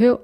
høvl.